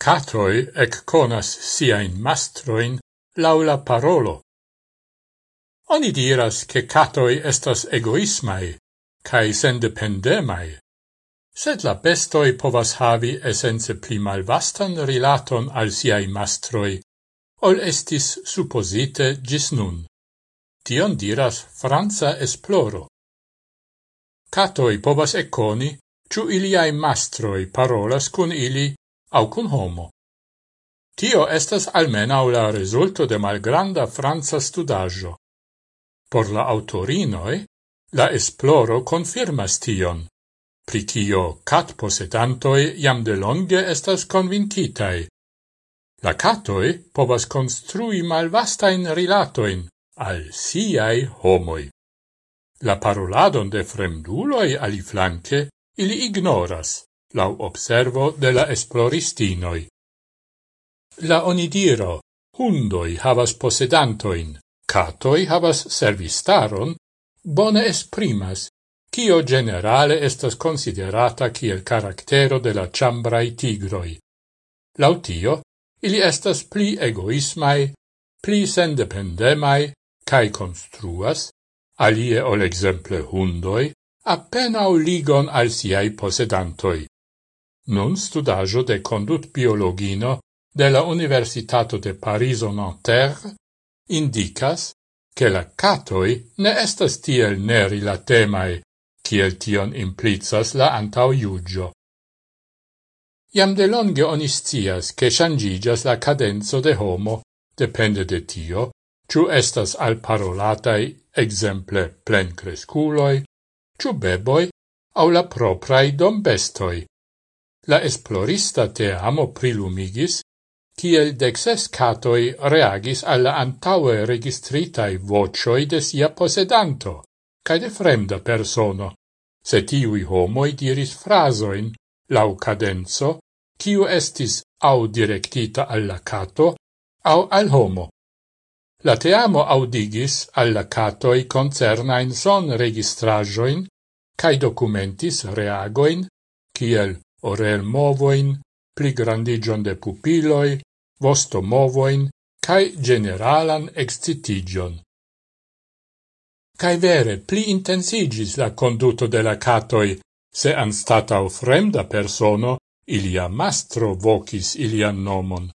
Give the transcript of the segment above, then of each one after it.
Catoi ec conas siain mastroin laula parolo. Oni diras che catoi estas egoismai, cae sendependemai, sed la bestoi povas havi essence pli malvastan rilaton al siai mastroi, ol estis supposite gis nun. Tion diras Franza esploro. Catoi povas econi, ciu iliai mastroi parolas cun ili au cun homo. Tio estas almenau la resulto de malgranda franza studaggio. Por la autorinoi, la esploro confirmas tion. Pri tio cat posedantoi jam de longe estas convincitai. La catoi povas construi malvastain rilatoin al siai homoi. La paroladon de fremduloi aliflanque ili ignoras lau observo de la esploristinoi. La onidiro, hundoi havas posedantoin, catoi havas servistaron, bone esprimas, cio generale estas considerata kiel caractero de la ciambrai tigroi. Lautio, ili estas pli egoismai, pli sendependemai, cae construas, alie ol exemple hundoi, appenao ligon al siai posedantoi nun studajo de condut biologino de la Universitato de Pariso Nanterre indicas che la catoi ne estas tiel nerilatemae, kiel tion implicas la antau iugio. Iam de longe oniscias che shangigas la cadenzo de homo, depende de tio, ciu estas al parolatai, exemple, plencresculoi, ciu beboi, au la proprai dombestoi, La esplorista te amo prilumigis, kiel dexes catoi reagis alla antaue registritai vocioi de sia posedanto, cae de fremda persono, se tiui homoi diris frasoin, lau cadenzo, kiu estis au directita alla cato, au al homo. La teamo audigis alla catoi concernain son registrajoin, cae documentis reagoin, kiel orel movoin, pligrandigion de pupiloi, vosto movoin, cae generalan excitigion. Cae vere, pli intensigis la conduto de la catoi, se anstatau fremda persono, ilia mastro vocis ilian nomon.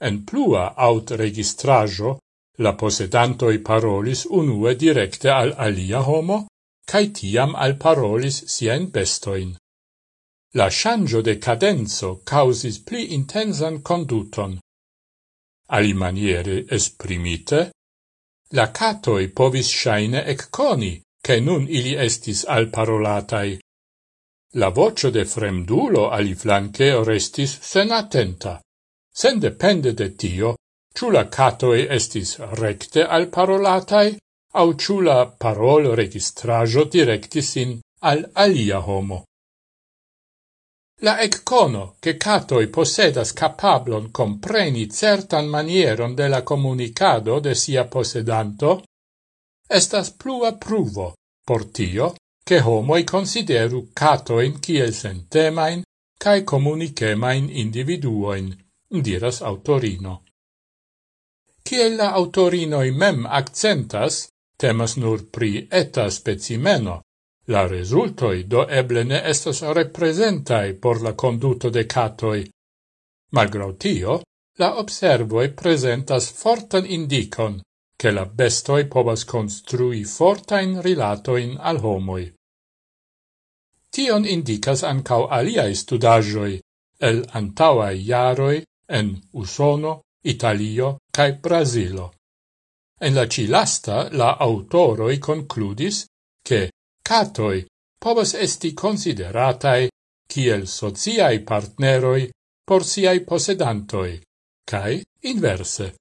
En plua aut registrajo, la posedantoi parolis unue directe al alia homo, cae tiam al parolis sien bestoin. La changio de cadenzo causis pli intensan conduton. Alimaniere esprimite, la catoi povis shaine ecconi, che nun ili estis alparolatai. La voce de fremdulo aliflanque restis senatenta. Sen depende de tio, ciù la catoi estis recte alparolatai, au ciù la parol registrajo directis in al alia homo. La eccono che catoi possedas capablon compreni certan manieron de la comunicado de sia possedanto, estas plua pruvo por tio che homoi consideru catoin kiel sentemain cae comunicemain individuoin, diras autorino. Kiel la autorinoi mem accentas, temas nur pri eta specimeno, La resultoi do eble ne estos representai por la conduto de catoi. Malgrau tio, la observoi presentas fortan indicon che la bestoi povas construi fortain rilatoin al homoi. Tion indicas ancau aliai studagioi el antauai iaroi en Usono, Italio cae Brasilo. En la cilasta la autoroi concludis che catoi povas esti consideratae kiel sociai partneroi por siai posedantoi, cae inverse.